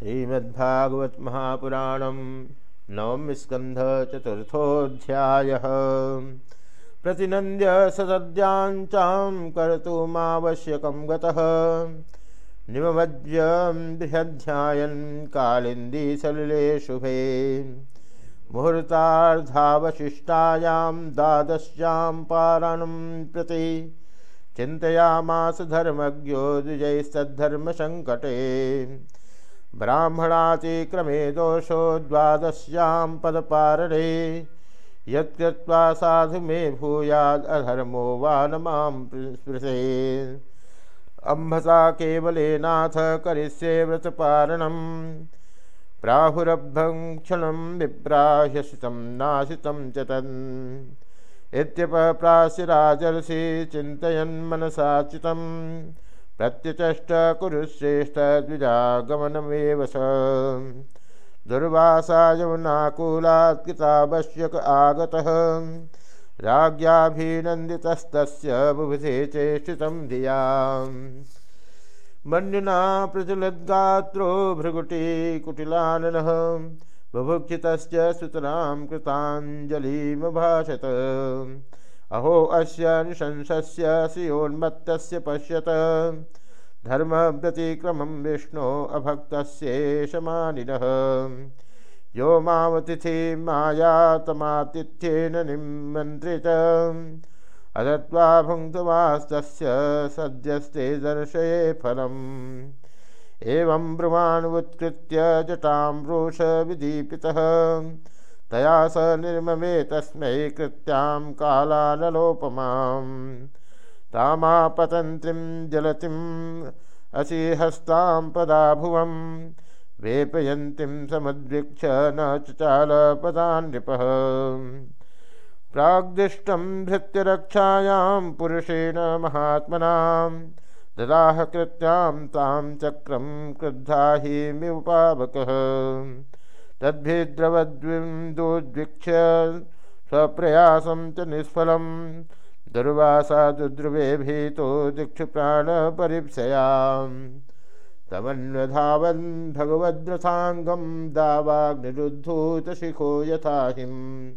श्रीमद्भागवत महापुराण नवम स्कंध चतुर्थोध्याय प्रतिनंद्य सदद्यांचां कर्तुमावश्यकं बृहध्यायन् कालिन्दी सलिले शुभे। मुहूर्तार्धावशिष्टायां द्वादश्यां पारणं प्रति चिन्तयामास धर्मज्ञो द्विजैस्तद्धर्मसङ्कटे ब्राह्मणातिक्रमे दोषो द्वादश्यां पदपारणे यत्कृत्वा साधु मे भूयादधर्मो वा न माँ स्पृशे। अम्भसा केवलेनाथ करिष्ये व्रतपारणं। प्राहुरब्धं क्षणं विप्राह्यसितं नाशितं च तन्। इत्यपप्रास्य राजर्षि चिन्तयन् प्रत्यचष्ट कुरुश्रेष्ठ द्विजागमनमेव स। दुर्वासा यमुनाकूलात् कृतावश्यक आगतः। राज्ञाभिनन्दितस्तस्य बुभुधे चेष्टितं धियाम्। मन्युना प्रचलद्गात्रो भृगुटिकुटिलाननः बुभुक्षितस्य सुतरां कृताञ्जलिमभाषत। अहो अस्य निशंसस्य श्रियोन्मत्तस्य पश्यत। धर्मव्यतिक्रमं विष्णो अभक्तस्येषमानिनः यो मामतिथि मायातमातिथ्येन निमन्त्रित। अदत्वा भुङ्क्तवास्तस्य सद्यस्ते दर्शये फलम्। एवं ब्रुवाणुत्कृत्य जटां रोषविदीपितः तया स निर्ममे तस्मै कृत्यां कालानलोपमाम् तामापतन्त्रीं जलतिम् असिहस्तां पदा भुवं वेपयन्तीं समुद्वीक्ष न चचालपदान् नृपः। प्राग्दिष्टं भृत्यरक्षायां पुरुषेण महात्मनां, ददाह कृत्यां तां चक्रं क्रुद्धा हि तद्भिद्रवद्विन्दोद्वीक्ष्य स्वप्रयासं च निष्फलं दुर्वासा दुद्रुवे भीतो दिक्षुप्राणपरीप्सयाम्। तमन्वधावन् भगवद्रथाङ्गं दावाग्निरुद्धूतशिखो यथा हिं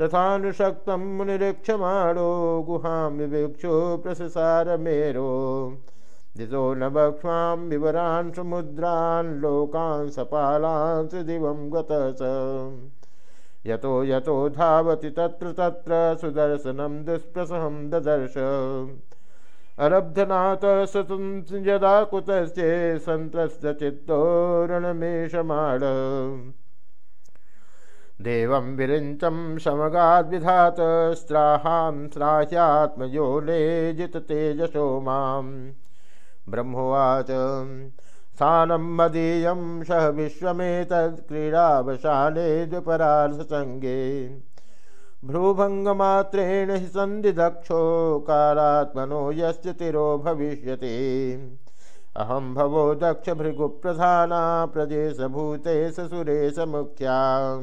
तथानुशक्तं मुनिरीक्षमाणो गुहां विवेक्षो प्रससारमेरो। दितो न भक्ष्वां विवरान् समुद्रान्, लोकान् सपालान् त्रिदिवं गतः स यतो यतो धावति तत्र तत्र, सुदर्शनं दुष्प्रसहं ददर्श। अरब्धनाथ सतं यदा कुतश्चे सन्त्रस्तचित्तोरणमेषमाण देवं विरिञ्चं समगाद्विधात स्त्राहां स्राह्यात्मयो नेजिततेजसो माम्। ब्रह्मोवाच। स्थानं मदीयं सह विश्वमेतत्क्रीडावसाने द्विपरार्थसङ्गे भ्रूभङ्गमात्रेण हि सन्धिदक्षो कालात्मनो यस्य तिरो भविष्यति। अहं भवो दक्षभृगुप्रधाना प्रदेशभूते ससुरेश मुख्या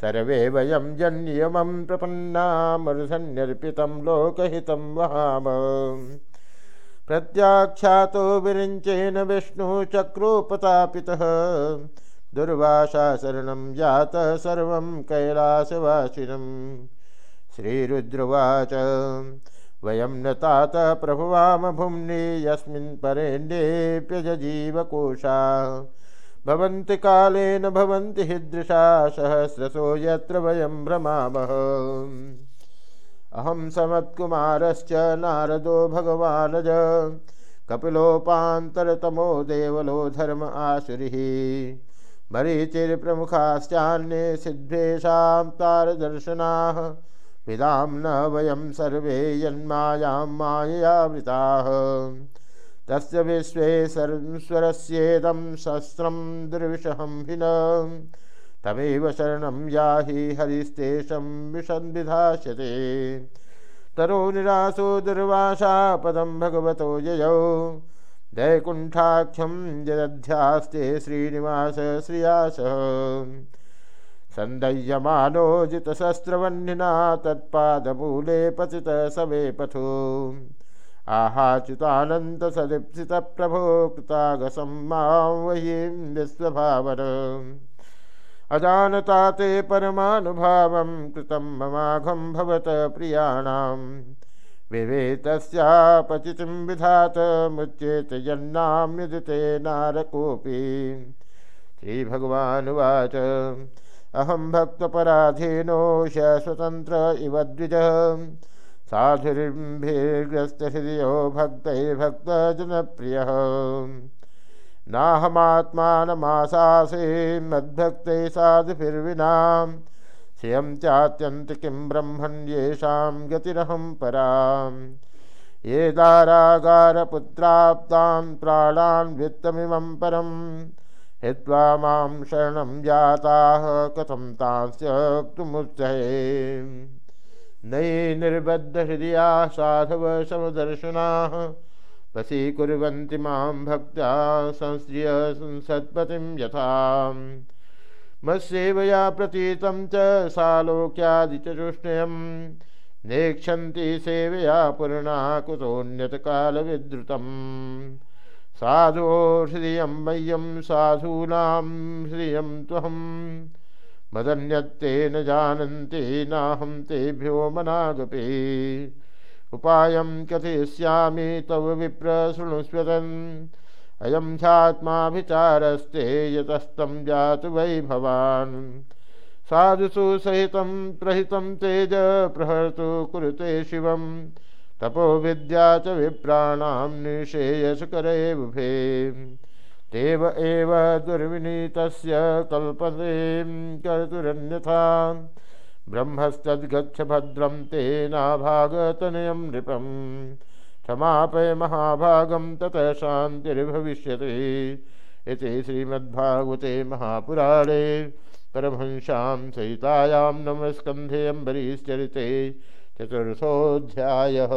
सर्वे वयं जन्नियमं प्रपन्ना मरुधन्यर्पितं लोकहितं वहाम प्रत्याख्यातो विरिञ्चेन विष्णुचक्रोपतापितः दुर्वासा शरणं जातः सर्वं कैलासवासिनं श्रीरुद्रवाच, वयं न तात प्रभुवाम भुम्नि यस्मिन् भवन्ति कालेन भवन्ति हीदृशा सहस्रशो यत्र वयं भ्रमामः अहम समत्कुमारश्च नारदो भगवानज। कपिलोपान्तरतमो देवलो धर्म आसुरिः। मरीचिर्प्रमुखाश्चान्ये सिद्धेषां तारदर्शनाः। विदां न वयं सर्वे यन्मायां माययावृताः तस्य विश्वे सर्वस्वरस्येदं शस्त्रं दुर्विषहं हि तमेव शरणं याहि हरिस्तेषं विषन्विधास्यते तरो निरासो दुर्वासा पदं भगवतो ययौ। दैकुण्ठाख्यं यदध्यास्ते श्रीनिवास श्रियासः। सन्दह्यमानो जितशस्त्रवह्निना तत्पादमूले पतित सवे पथो। आहाच्युतानंद प्रभो कृतागसम वही विश्वभावर अजानता ते परमानुभाव कृतं ममाघम भवत प्रियाणाम्। विवेतस्यापचितिं विधात, मुच्येत यन्नाम्युदिते नारकोऽपि। श्रीभगवानुवाच, अहं भक्तपराधीनो स्वतन्त्र इव द्विजः। साधुरिम्भिर्ग्रस्तहृदयो भक्तैर्भक्तजनप्रियः। नाहमात्मानमाशासे मद्भक्तैः साधुभिर्विना श्रियं चात्यन्त किं ब्रह्मन् येषां गतिरहं परां ये दारागारपुत्राप्तां प्राणान् वित्तमिमं परं हित्वा माँ शरणं जाताः कथं तांस्यक्तुमुच्चये नयि निर्बद्धहृदया साधव समदर्शनाः वशीकुर्वन्ति माँ भक्त्या संश्रिय संसत्पतिं यथा मत्सेवया प्रतीतं च सालोक्यादिचतुष्टयं नेक्षन्ति सेवया पूर्णा कुतोऽन्यतकालविद्रुतम्। साधो हृदयं मह्यं साधूनां हृदयं त्वहं। मदन्यत्ते न जानन्ति नाहं तेभ्यो मनागपि। उपायं कथयिष्यामि तव विप्र शृणुष्वतन् अयम ध्यात्माभिचारस्ते यतस्तं जातु वै भवान्। साधुसु सहितं प्रहितं तेज प्रहर्तु कुरुते शिवं तपो विद्या च विप्राणां निषेयसकरे बुभे देव एव दुर्विनीतस्य कल्पते कर्तुरन्यथा। ब्रह्मस्तद्गच्छ भद्रम तेनाभागतनयं नृपम क्षमापय महाभागम ततः शांतिर्भविष्यति इति श्रीमद्भागवते महापुराणे परमहंसां सहितायां नमस्कन्धे अम्बरीश्चरिते चतुर्थोऽध्यायः।